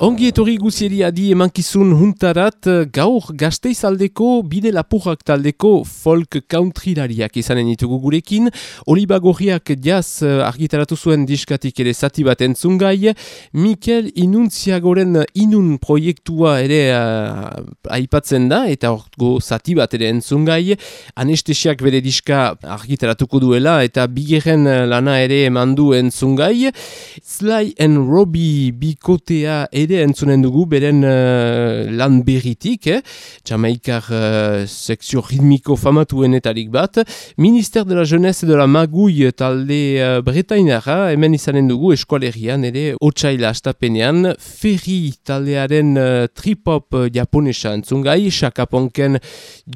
Ongi etorri guzieri adi emankizun huntarat, gaur gazteizaldeko bide lapurrak taldeko folk countrylariak izanen ditugu gurekin, Oliba Gorriak jaz eh, argitaratu zuen diskatik ere zati bat entzungai, Mikel Inuntziagoren inun proiektua ere uh, aipatzen da, eta orgo zati bat ere entzungai, anestesiak bere diska argitaratuko duela, eta bigerren lana ere emandu entzungai, Sly and Robbie bikotea ere entzunen dugu beren uh, lan berritik, eh? Jamaikar uh, sekzio ritmiko famatuenetarik bat, Minister de la Jeunesse de la Magui talde uh, bretainara, hemen izanen dugu eskualerian ere otxaila astapenean, Ferri taldearen uh, trip-hop japonesa entzungai, Shakaponken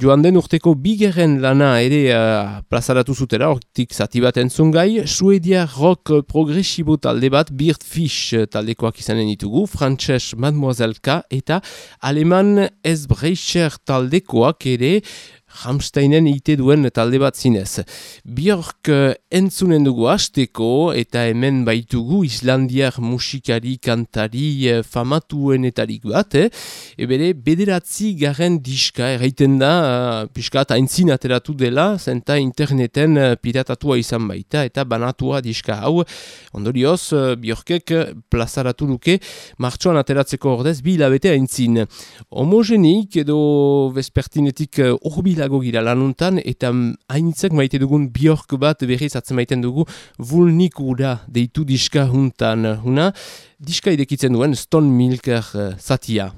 joan den urteko bigerren lana ere uh, plazaratu zutera, hortik zati bat entzungai, Suedia rock progresibo talde bat, Beard Fish taldekoak izanen ditugu, Mademoiselle K eta Aleman Esbreicher taldekoak ere Ramsteinen ite duen talde bat zinez. Bjork eh, entzunen dugu hasteko eta hemen baitugu Islandiar musikari kantari eh, famatuenetarik bat, eh? ebere bederatzi garen diska erraiten da, uh, piskat aintzin ateratu dela, zenta interneten piratatua izan baita eta banatua diska hau. Ondorioz, uh, Bjorkek plazaratu duke martxoan ateratzeko ordez bi hilabete aintzin. Homogenik edo vespertinetik uh, urbilago gira lanuntan eta hainitzak maite dugun Bjork bat berriz atzen maiten dugu vulnik ura deitu diska huntan. Huna, diska idekitzen duen Stone Milker uh, zatia.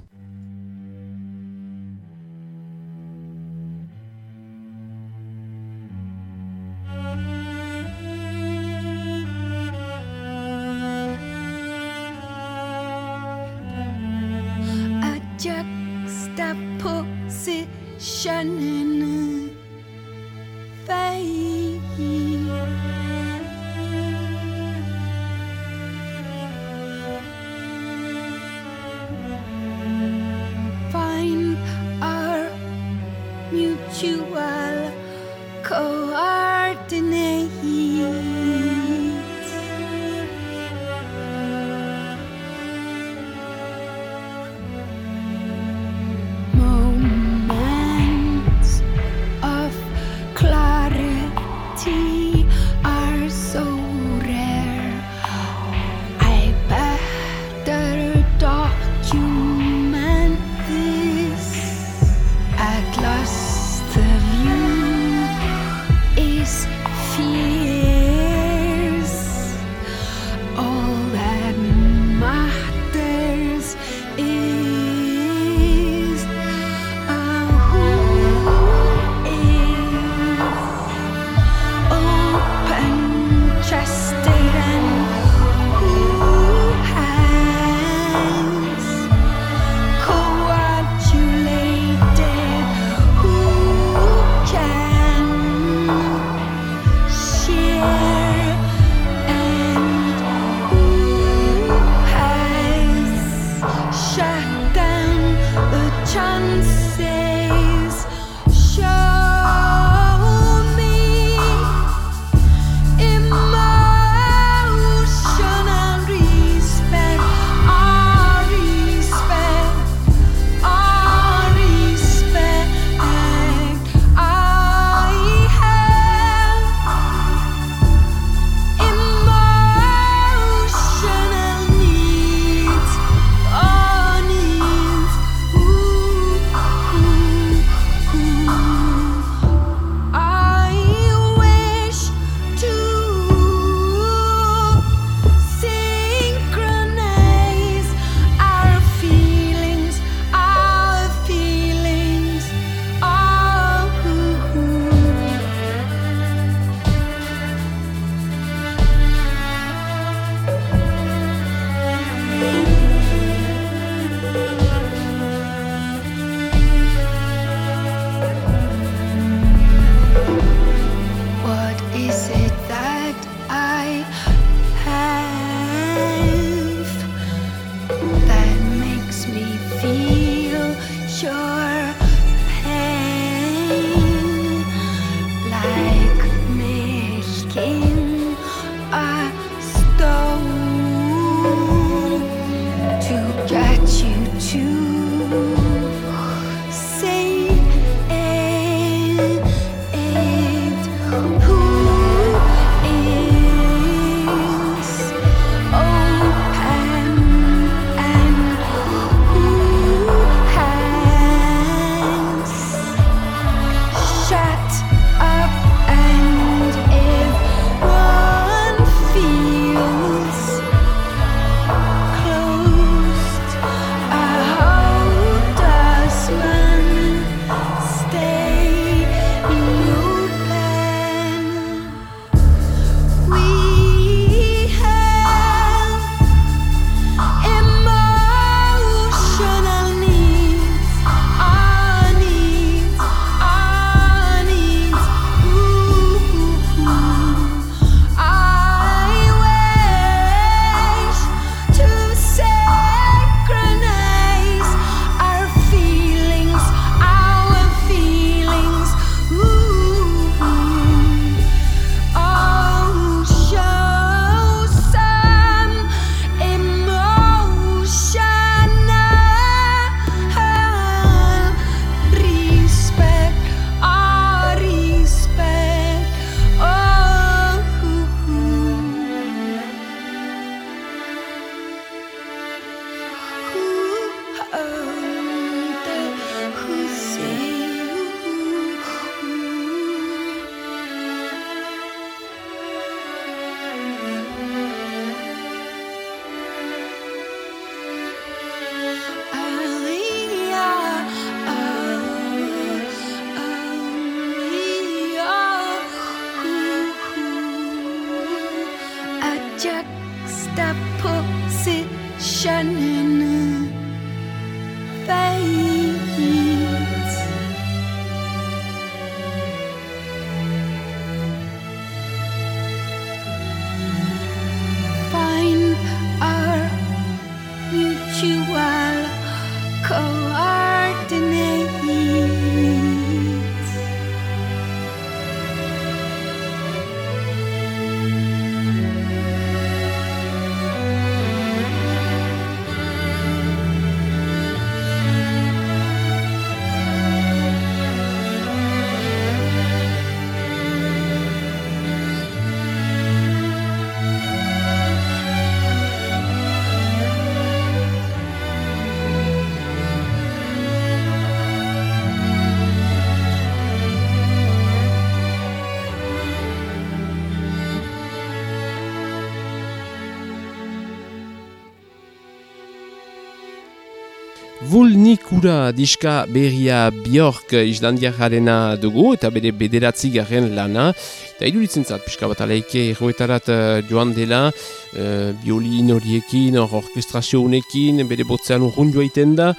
Vulnikura diska berria Bjork islandiarrarena dugu eta bere bederatzi garen lana. Eta iduritzen zat, pixka bat aleike erroetarat uh, joan dela, uh, biolin horiekin, hor orkestrazio unekin, bere botzean urrun joaiten da,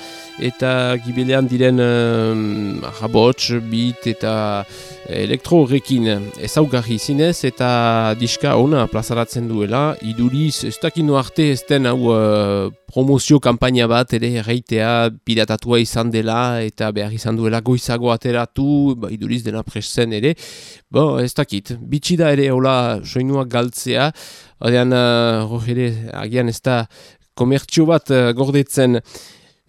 eta gibelean diren uh, rabots, beat eta elektro horrekin ezaugarri zinez, eta diska ona plazaratzen duela, iduriz ez dakino arte ez den hau uh, promozio kampaina bat ere erreitea piratatua izan dela eta behar izan duela goizago ateratu, ba, iduriz dena presten ere, Bo, ez dakit, bitxi da ere hola soinuak galtzea, odean, uh, ere, agian ez da komertxio bat uh, gordetzen.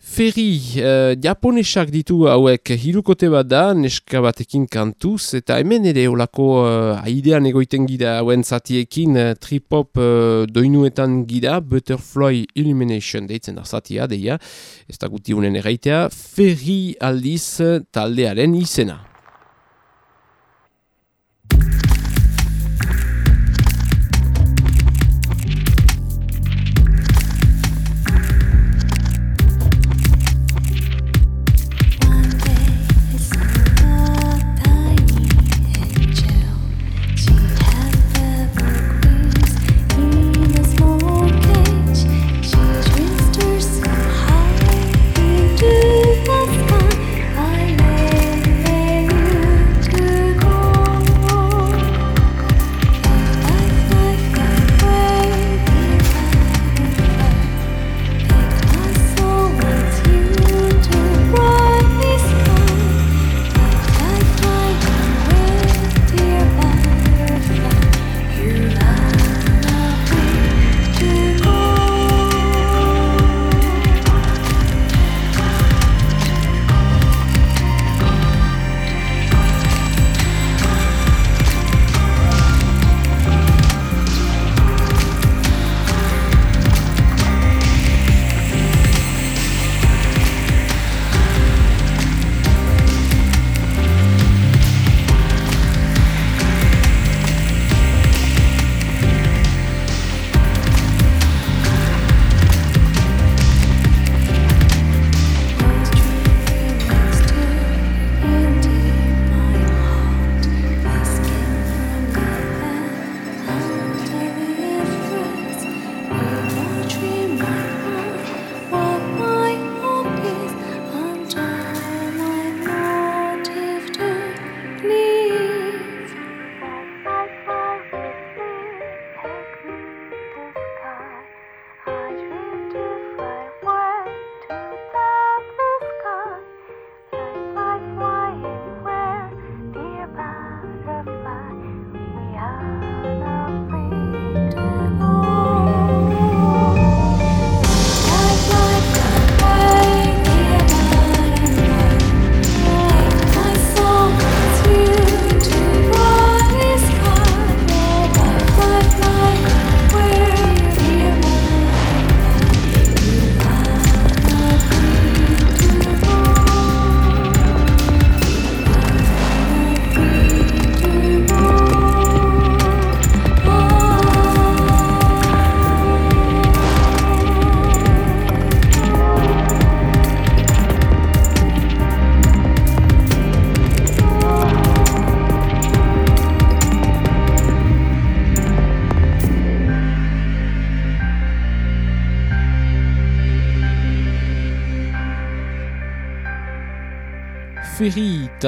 Ferri, uh, japonesak ditu hauek hirukote bat da, neska batekin kantuz, eta hemen ere holako uh, aidean egoiten gira hauen zatiekin uh, trip-hop uh, doinuetan gira, Butterfly Illumination deitzen da zatia, deia, ez da guti unen erraitea, Ferri aldiz taldearen izena.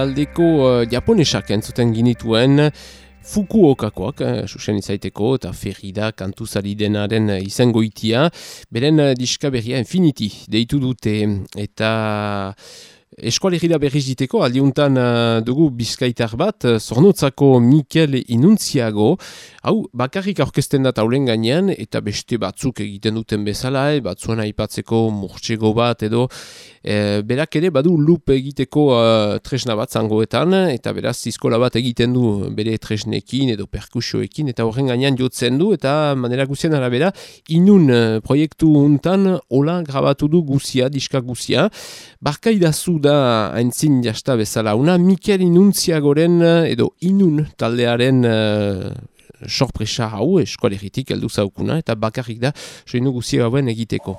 Taldeko uh, japonesak entzuten ginituen Fukuokakoak, eh, susen izaiteko, eta Ferrida kantuzari denaren eh, izango itia. Beren eh, diska berria Infinity deitu dute eta eskualegira berriz diteko, aldiuntan uh, dugu bizkaitar bat, uh, zornotzako Mikel Inuntziago, hau bakarrik aurkezten da taulen gainean, eta beste batzuk egiten duten bezala, eh, batzuan aipatzeko murtsego bat edo, e, berak ere badu lup egiteko uh, tresna bat zangoetan, eta beraz zizkola bat egiten du bere tresnekin edo perkusioekin, eta horren gainean jotzen du, eta manera guzien arabera, inun proiektu untan, hola grabatu du guzia, diska guzia, barkaidazu da haintzin jasta bezala, una Mikel Inuntziagoren edo inun taldearen uh, sorpresa hau eskualeritik heldu zaukuna, eta bakarrik da, soinu guzia hauen egiteko.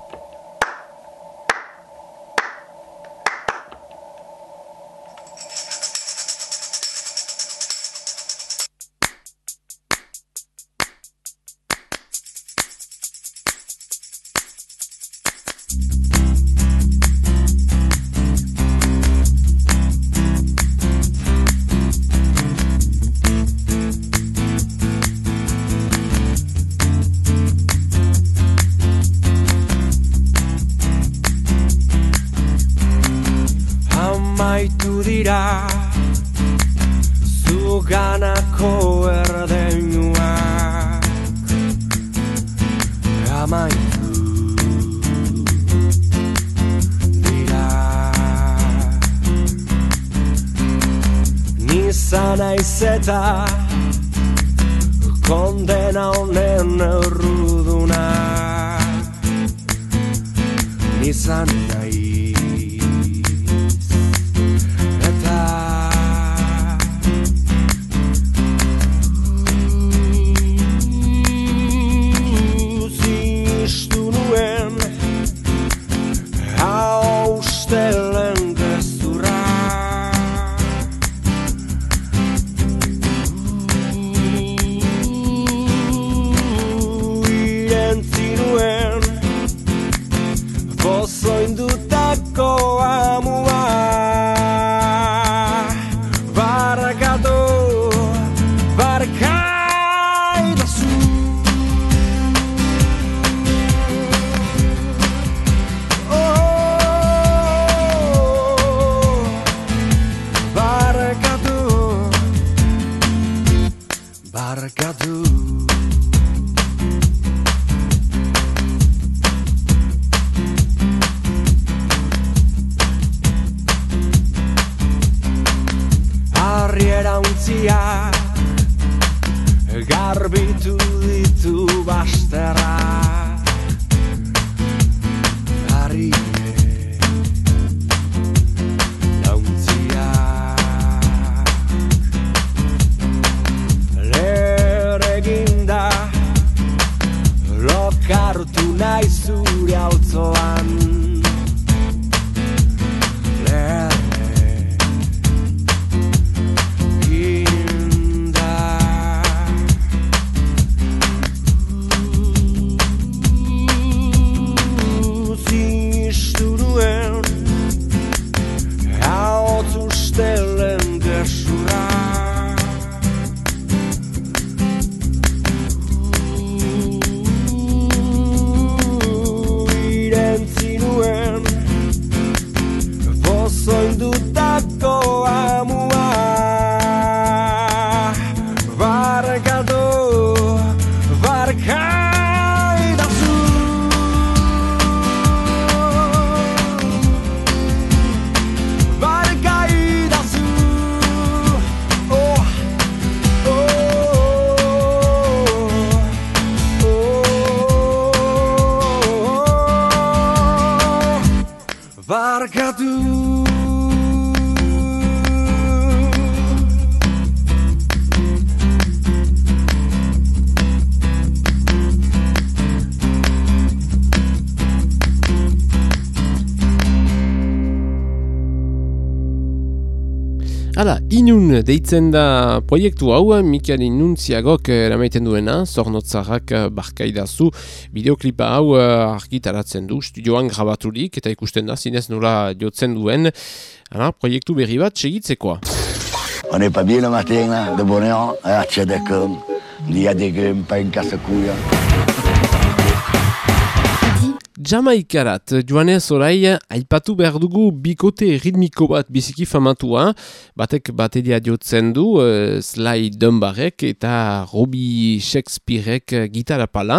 Hala, inun deitzen da proiektu hau, Mikel Inuntziagok eramaiten duena, zornotzarrak eh, barkaidazu, bideoklipa hau eh, argitaratzen du, studioan grabaturik, eta ikusten da, zinez nola jotzen duen, Hala, proiektu berri bat segitzekoa. On n'est pas bien le matin, là, de bonheur, à Tchadakam. Il y a. Jamaikarat, joanez orai, aipatu behar dugu bikote ritmiko bat biziki famatua, batek bateria jotzen du, uh, Sly Dunbarek eta Robbie Shakespearek uh, gitarra pala,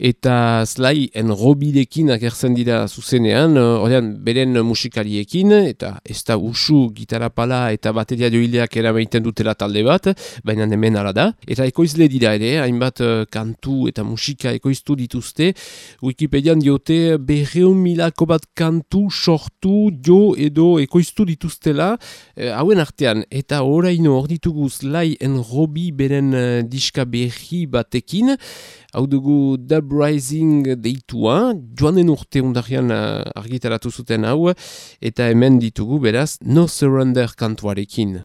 eta Sly en Robbierekin agertzen dira zuzenean, uh, ordean beren musikariekin, eta ez da usu gitarra pala eta bateria joileak erameiten dutela talde bat, baina hemen ala da, eta ekoizle dira ere, hainbat kantu eta musika ekoiztu dituzte, Wikipedian diote berreun milako bat kantu sortu jo edo ekoiztu dituztela eh, hauen artean. Eta oraino hor ditugu Sly and Robbie beren eh, diska berri batekin. Hau dugu Dub Rising deitua. Joanen urte undarian eh, argitaratu zuten hau. Eta hemen ditugu beraz No Surrender kantuarekin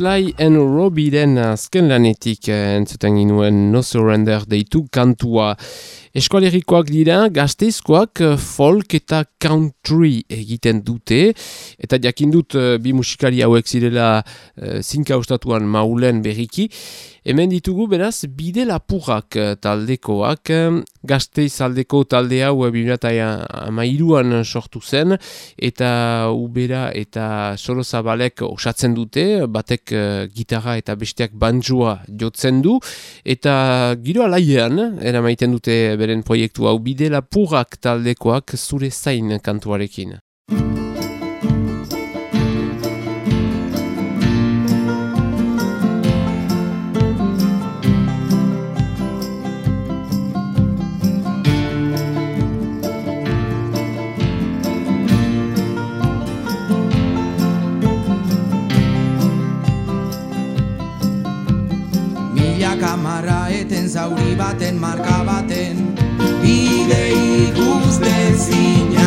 Sly and Robbie-den azken lanetik eh, entzuten ginuen No Surrender deitu kantua. Eskualerikoak dira, gazteizkoak eh, folk eta country egiten dute, eta jakin dut eh, bi musikari hauek zirela uh, zinka ustatuan maulen berriki, Hemen ditugu beraz bide lapurrak taldekoak, gazteiz aldeko talde hau amairuan sortu zen, eta ubera eta soro zabalek osatzen dute, batek uh, gitarra eta besteak banjoa jotzen du, eta giro alaiean, eramaiten dute beren proiektu hau bide lapurrak taldekoak zure zain kantuarekin. Milaka marra eten zauri baten marka baten Bide ikusten zina da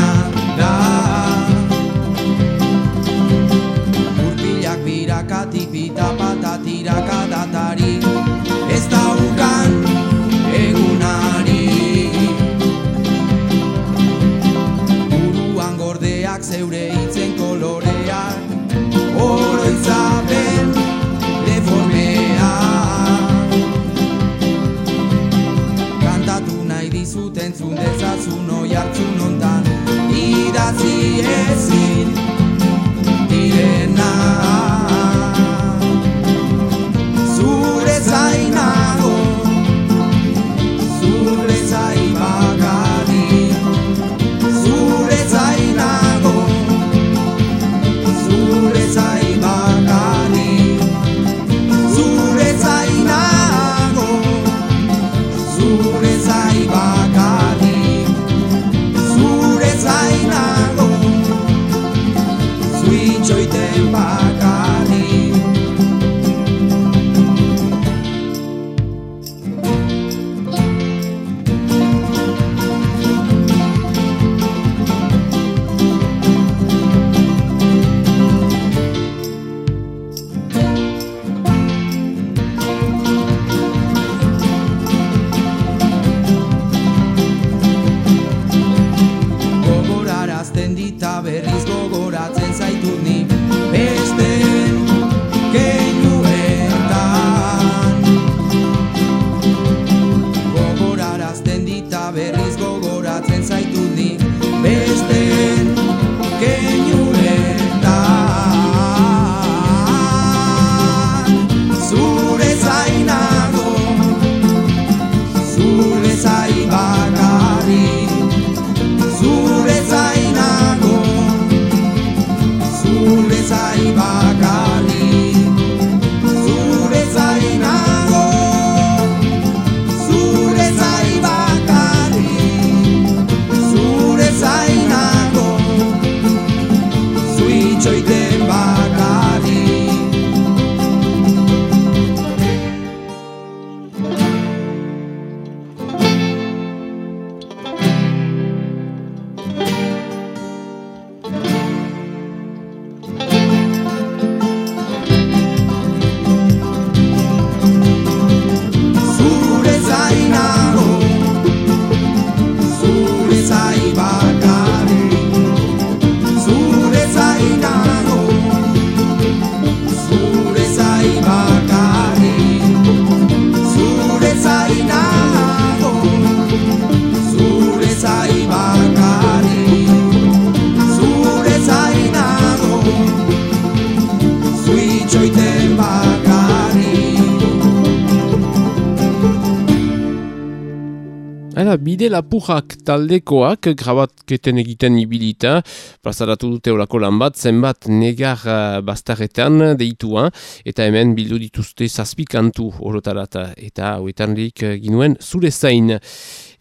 bide lapujak taldekoak grabatketen egiten ibilita, plazaratu dute olako lan bat, zenbat negar uh, bastarretan deitua, eta hemen bildu dituzte zazpikantu orotarata, eta hauetan lik uh, ginuen zure zain.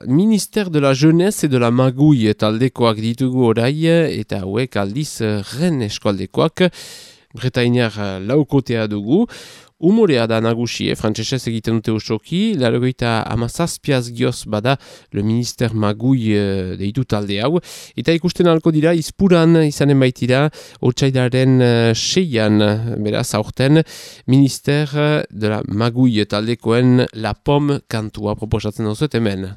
Ministère de la Jeunesse et de la Magouille taldekoak ditugu orai, eta hauek aldiz uh, ren eskualdekoak, Bretainiar laukotea dugu, Umorea da nagusi, eh, frantsesez egiten dute osoki, larogeita amazazpiaz gioz bada le minister magui eh, deitu talde hau, eta ikusten alko dira, izpuran izanen baitira, otsaidaren eh, seian, beraz, aurten, minister de la magui taldekoen la pom kantua proposatzen dut hemen.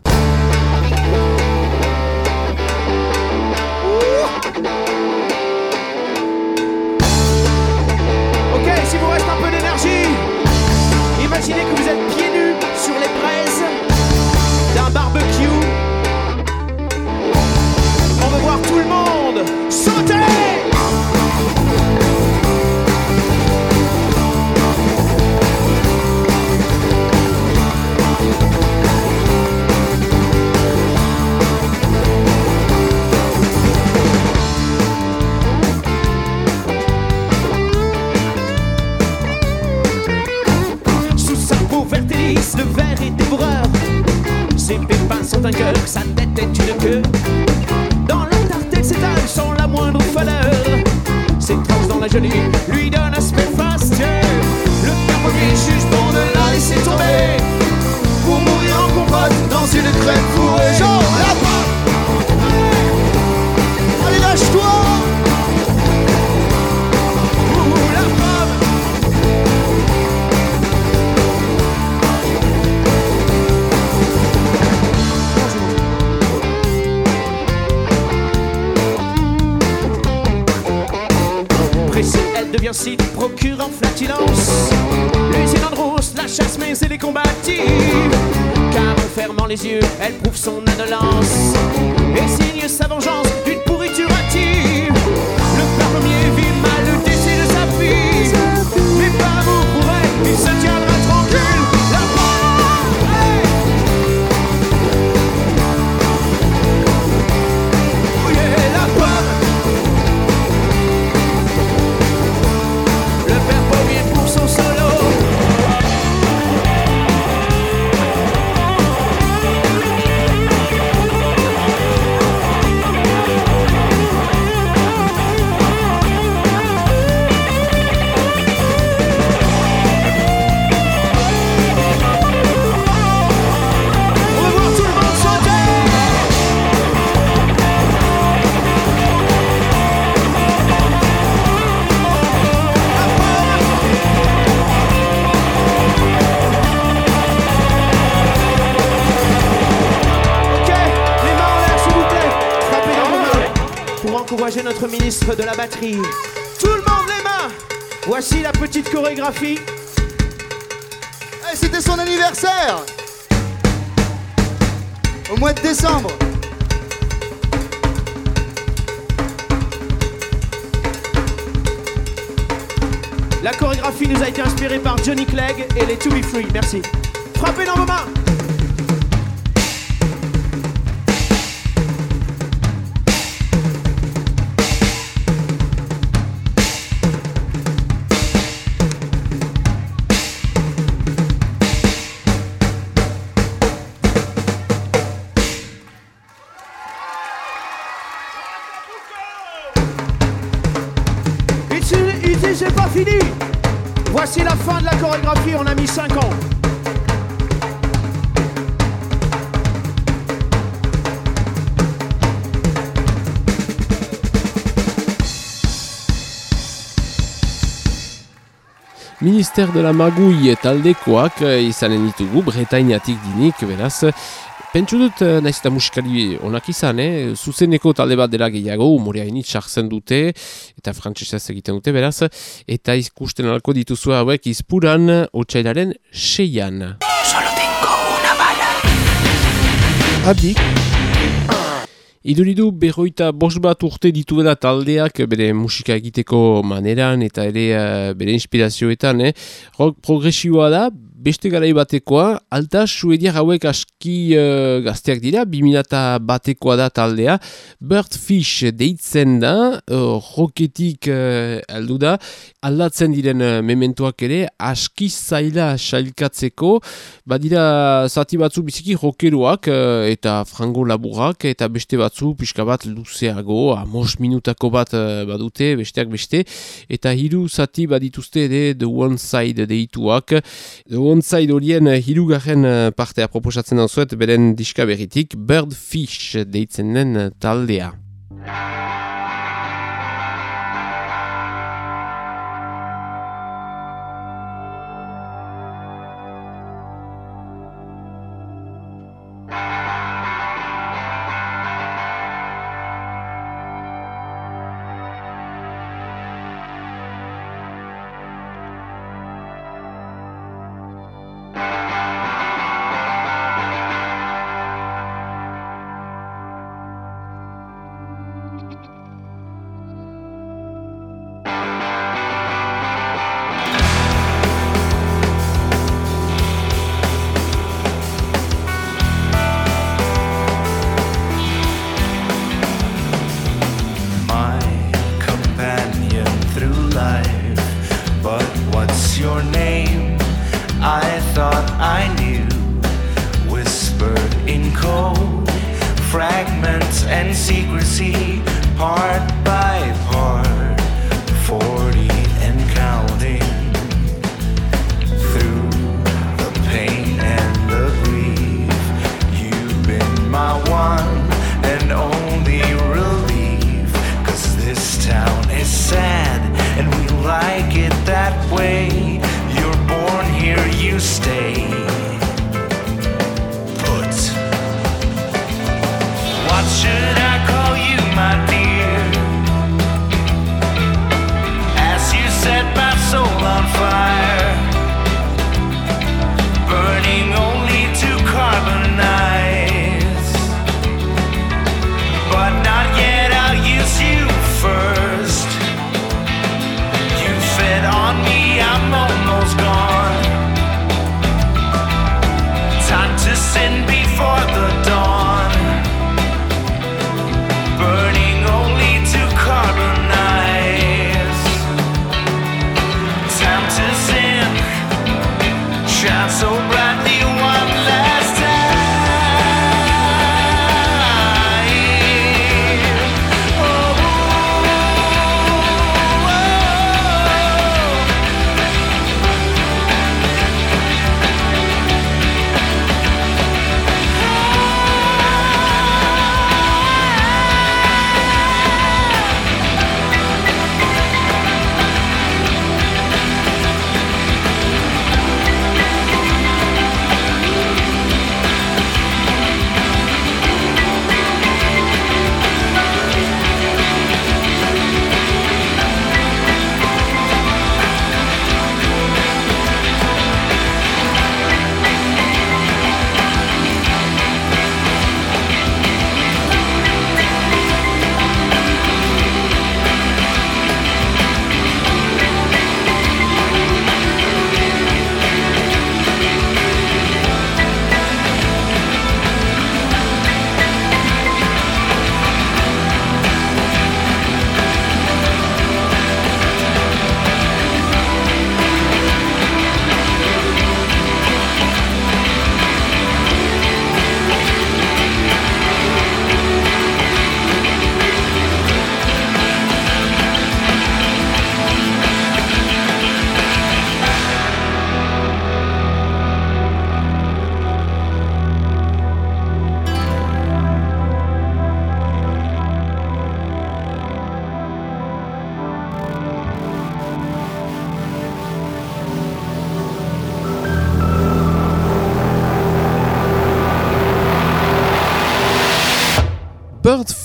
Cœur, sa tête est une queue. Dans le tartel s'étale sans la moindre fleur. Ses tranches dans la jolie lui donnent aspect fastueux. Le père premier juge bon de la laisser tomber. Pour mourir en compote dans une crème fourrée. Devient site, procurant flatulence. L'usine Andros la chasse, mais elle est combative. Car en fermant les yeux, elle prouve son indolence. Et signe sa vengeance d'une pourriture hâtive. Le parfumier vit ministre de la batterie. Tout le monde les mains. Voici la petite chorégraphie. Eh, C'était son anniversaire Au mois de décembre La chorégraphie nous a été inspirée par Johnny Clegg et les To Be Free. Merci. Frappez dans vos mains. Minister de la Magui taldekoak izanen ditugu, Bretainatik dinik, beraz, Pentsu dut, eh, naiz eta musikari onak izan, eh? zuzeneko talde bat dela gehiago, umorea init sartzen dute, eta frantsesez egiten dute, beraz, eta ikusten alko dituzu hauek izpuran, otxailaren seian. Solo tengo una bala. Adik, Iduridu berroita bost bat urte dituela taldeak bere musika egiteko maneran eta ere eh, bere inspirazioetan, eh? rock progresioa da, beste garai batekoa, alta suediar hauek aski uh, gazteak dira, 2000 batekoa da taldea, Birdfish deitzen da, uh, roketik uh, aldu da, aldatzen diren uh, mementuak ere, aski zaila sailkatzeko, badira zati batzu biziki rokeruak uh, eta frango laburak, eta beste batzu pixka bat luzeago, amos minutako bat uh, badute, besteak beste, eta hiru zati badituzte ere The One Side deituak. The One Side horien eh, hirugarren eh, partea proposatzen dauzuet, beren diska berritik, Birdfish deitzen den eh, taldea.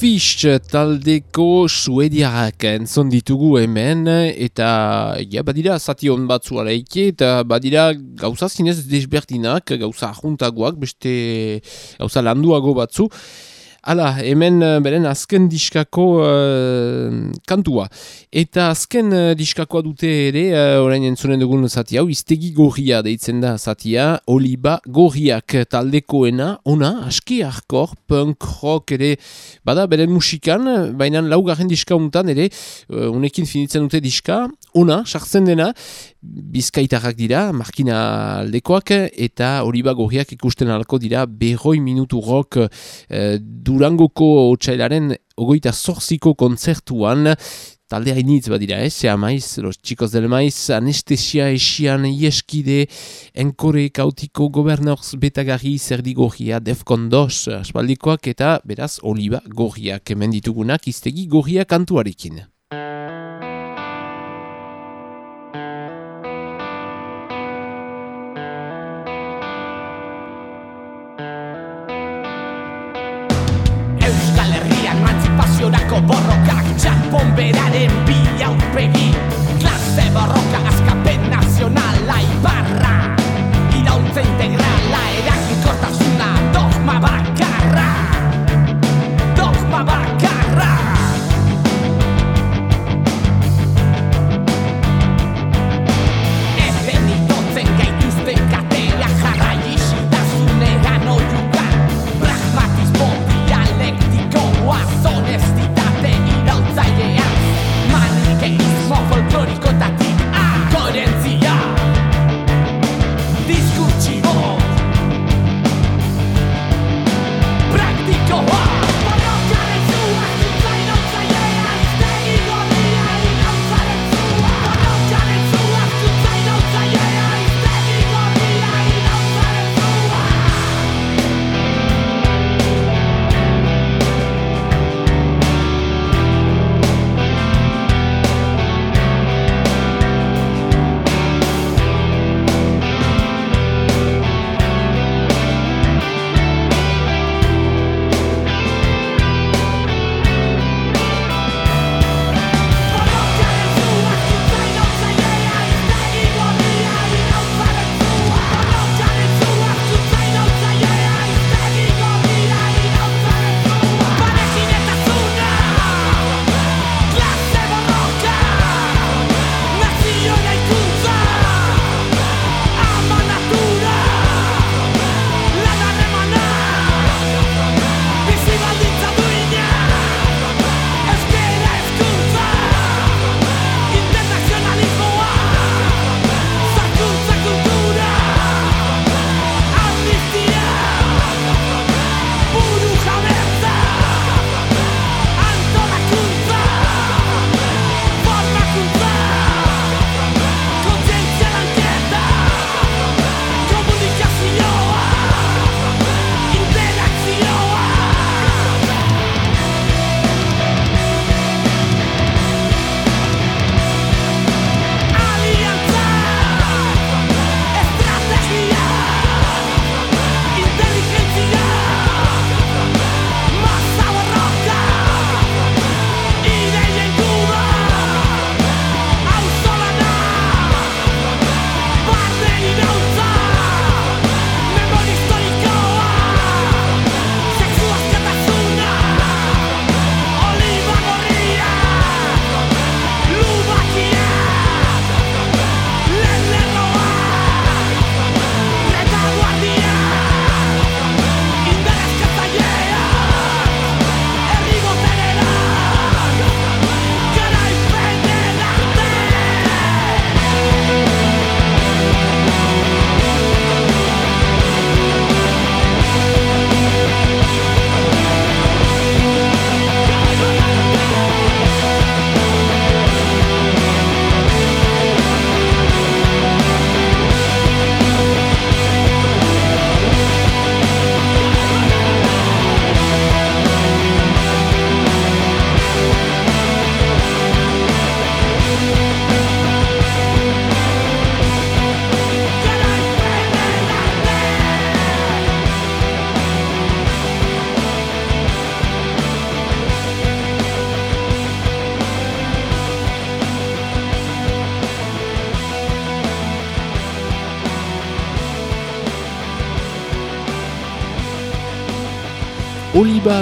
Birdfish taldeko suediarrak entzon ditugu hemen eta ja, badira zati hon batzu araike eta badira gauza zinez desberdinak, gauza juntagoak, beste gauza landuago batzu. Hala, hemen eh, beren azken diskako eh, kantua. Eta azken eh, diskakoa dute ere, uh, orain entzunen dugun zati hau, iztegi gorria deitzen da zatia, oliba gorriak taldekoena, ona, aski hardcore, punk, rock ere, bada beren musikan, baina laugarren diska untan ere, uh, unekin finitzen dute diska, ona, sartzen dena, bizkaitarrak dira, markina aldekoak, eta oliba gorriak ikusten alko dira, berroi minutu rock eh, Durangoko otxailaren ogoita zorziko kontzertuan, talde hainitz badira, eh? Sea maiz, los chicos del maiz, anestesia esian ieskide, enkore kautiko gobernors betagarri zerdi gorria, defcon dos, aspaldikoak eta beraz oliba gorriak, hemen ditugunak iztegi gorria kantuarekin. Borrokak Txanpon beraren bi aurpegi Klase borroka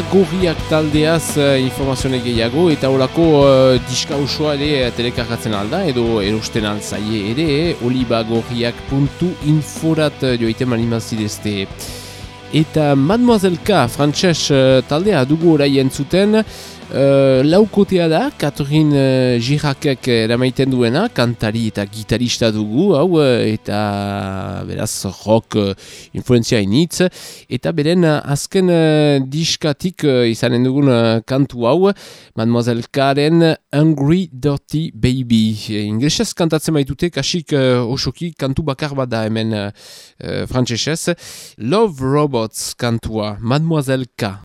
Gorriak taldeaz uh, informazione gehiago eta olako uh, diska osoa ere telekargatzen alda edo erosten alzaie ere olibagorriak.inforat uh, joite manimazidezte. Eta Mademoiselle K, frantxez uh, taldea dugu orai entzuten, Uh, laukotea da, Catherine uh, Girakek eramaiten duena, kantari eta gitarista dugu, hau, eta beraz rock uh, influenzia initz, eta beren azken uh, diskatik uh, izanen dugun uh, kantu hau, Mademoiselle Karen Hungry Dirty Baby. Inglesez kantatzen baitute, kasik uh, osoki kantu bakar bat da hemen uh, frantzesez. Love Robots kantua, Mademoiselle K.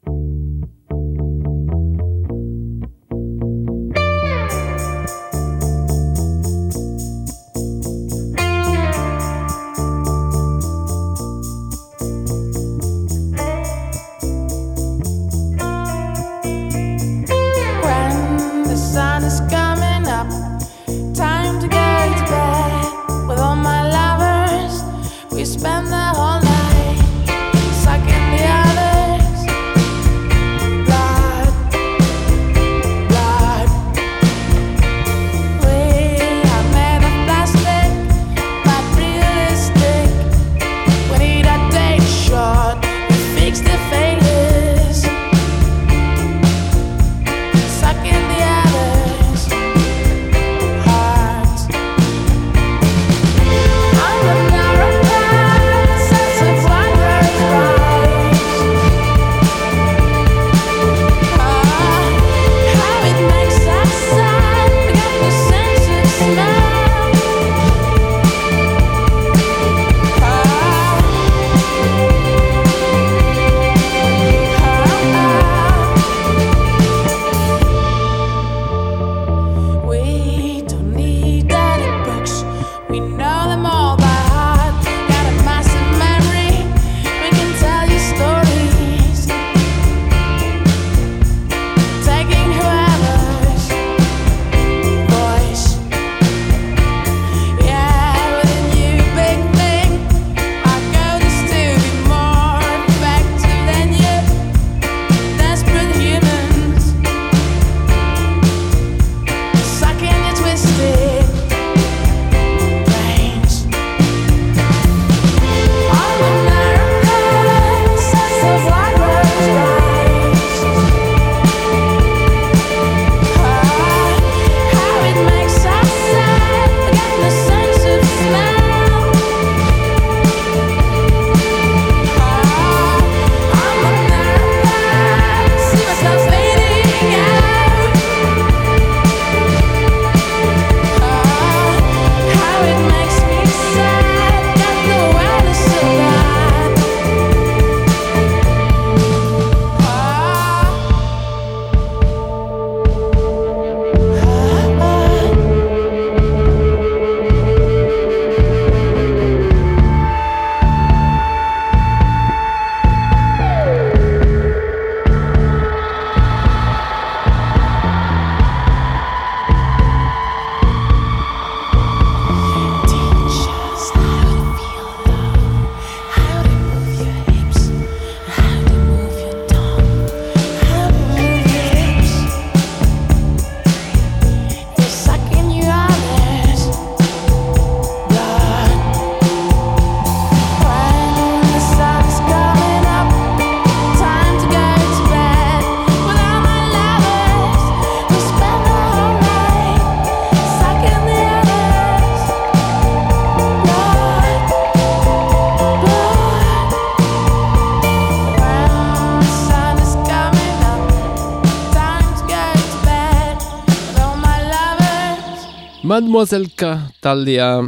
K taldea.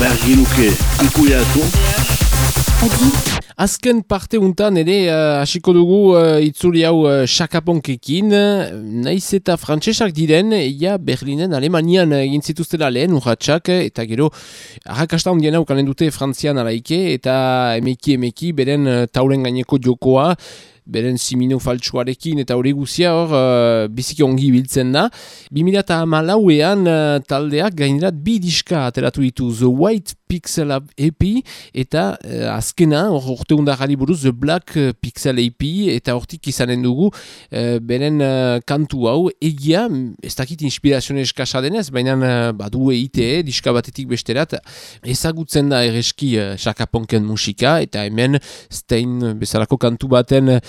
Behar genuke ikuiatu. Azken parte untan ere uh, hasiko dugu uh, itzuli hau uh, xakaponkekin, naiz eta frantsesak diren, ja Berlinen, Alemanian egin zituztela lehen urratxak, eta gero arrakasta ondien hau kanen dute frantzian alaike, eta emeki emeki beren uh, taulen gaineko jokoa, beren simino faltsuarekin eta hori guzia hor uh, biziki ongi biltzen da. 2008an uh, taldeak gainerat bi diska ateratu ditu The White Pixel EP eta uh, azkena, hor urte undarari buruz, The Black eh, Pixel EP eta hortik izanen dugu uh, beren uh, kantu hau egia, ez dakit inspirazione eskasa denez, baina uh, badu eite, diska batetik besterat, ezagutzen da ereski uh, Shakaponken musika eta hemen Stein bezalako kantu baten uh,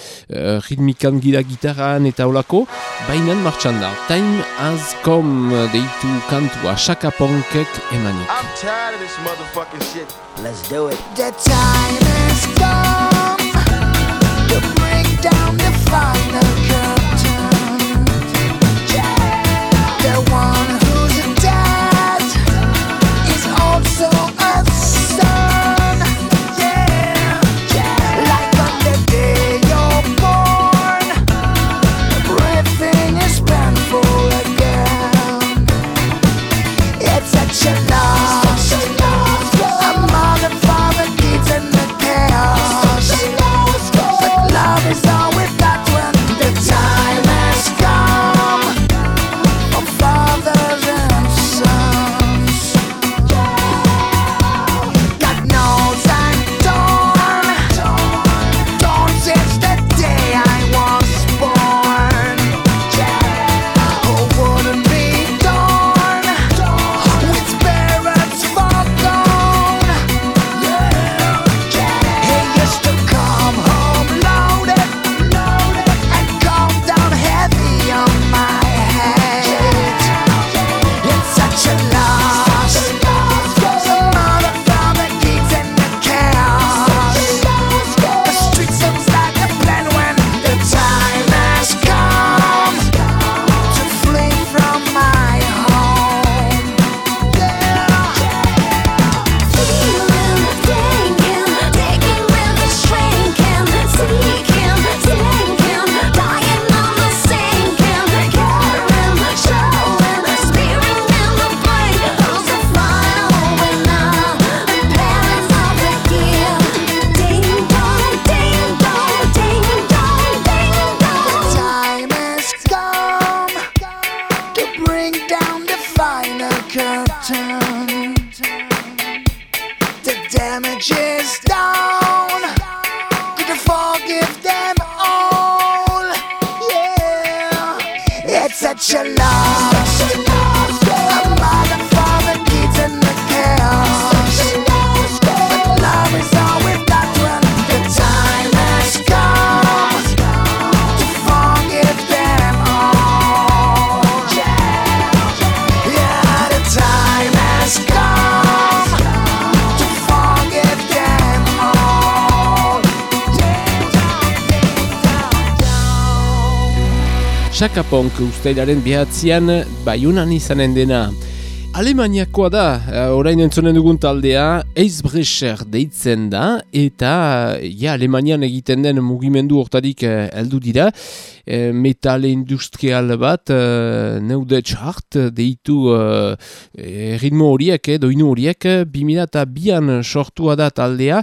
ritmikan gira gitaran eta olako, baina martxan da. Time has come deitu kantua Shakaponkek emanik. I'm tired of this motherfucking shit. Let's do it. The time has come to bring down the final ustailaren behatzean baiunan izanen dena. Alemaniakoa da, eh, orain entzonen dugun taldea, Eisbrecher deitzen da, eta ja, Alemanian egiten den mugimendu hortarik eh, heldu dira, eh, metal industrial bat, eh, Neudetsch Hart deitu eh, eh, ritmo horiek, eh, doinu horiek, 2002an sortua da taldea,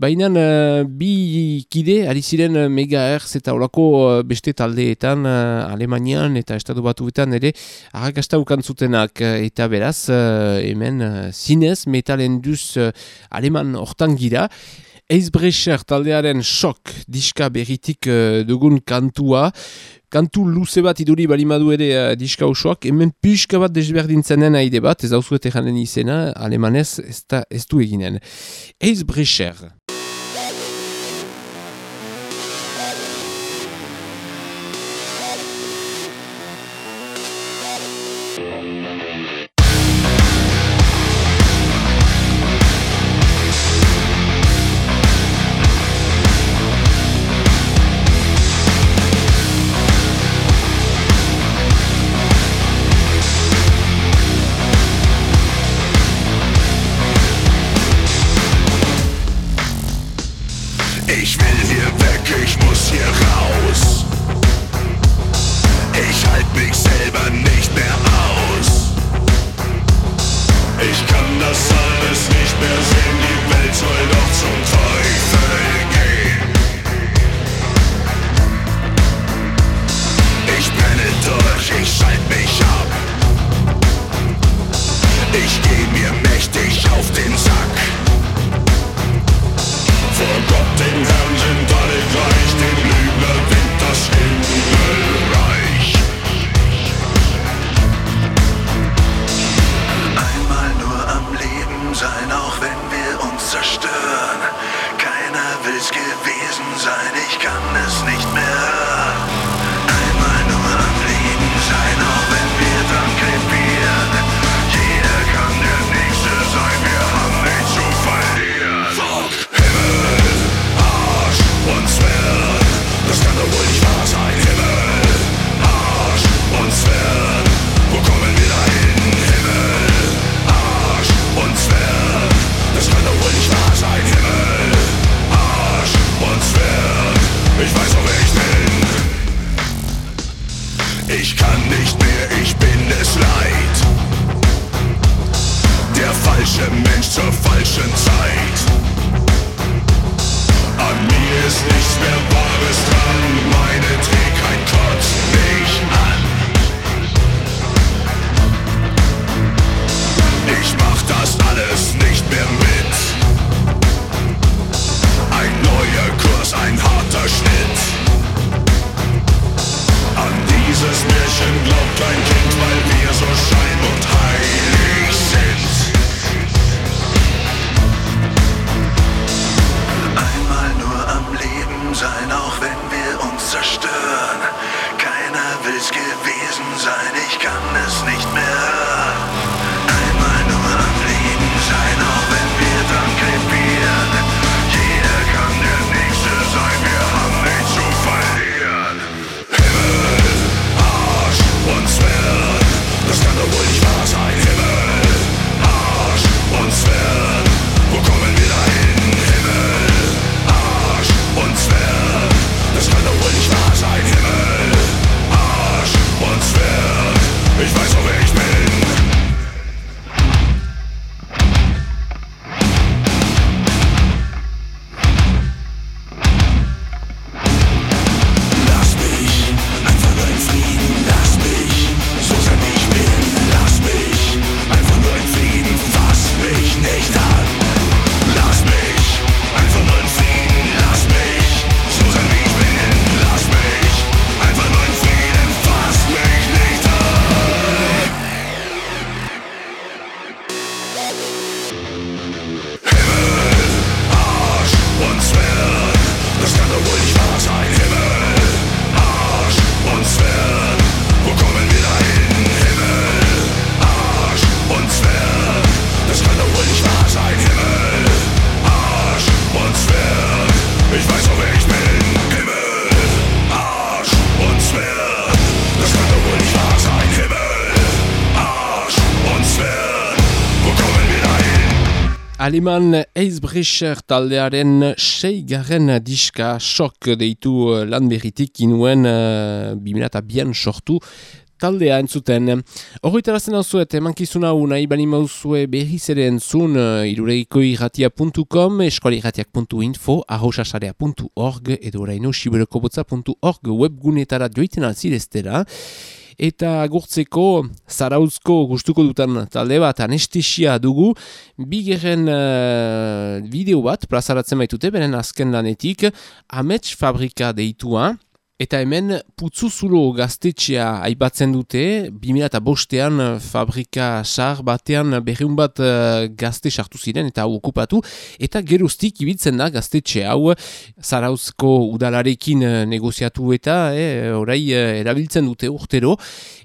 baina eh, bi kide, ari ziren eh, megahertz eta olako eh, beste taldeetan eh, Alemanian eta Estatu Batuetan ere arrakasta ukantzutenak eh, eta beraz eh, hemen eh, zinez metal indus eh, aleman hortan gira. Eisbrecher taldearen sok diska berritik eh, dugun kantua, kantu luze bat iduri balimadu ere uh, diska osoak, hemen pixka bat desberdintzenen aide bat, ez hauzuet janen izena, alemanez ez, ez du eginen. Eisbrecher. Aleman Eisbrecher taldearen seigarren diska sok deitu eh, lan berritik inuen uh, 2002an sortu taldea entzuten. Horretarazen hau zuet, emankizun hau nahi bali mauzue berriz ere entzun uh, iruregiko irratia.com, eskualirratiak.info, arrosasarea.org edo oraino siberokobotza.org webgunetara joiten alzireztera eta agurtzeko zarauzko gustuko dutan talde bat anestesia dugu. Bigerren uh, bideo bat plazaratzen baitute beren azken lanetik amets fabrika deitua Eta hemen putzuzulo gaztetxea aipatzen dute, 2005an fabrika sar batean berreun bat uh, gazte sartu ziren eta okupatu, eta geroztik ibiltzen da gaztetxe hau. Zarauzko udalarekin uh, negoziatu eta eh, orai uh, erabiltzen dute urtero,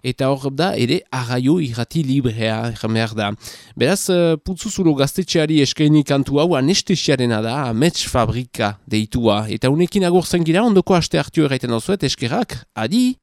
eta hor da ere arraio irrati librea behar da. Beraz, uh, putzuzulo gaztetxeari eskaini kantu hau anestesiarena da, amets fabrika deitua, eta unekin agurzen gira ondoko aste hartio erraiten hau zuet eskerrak, adi!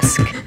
desk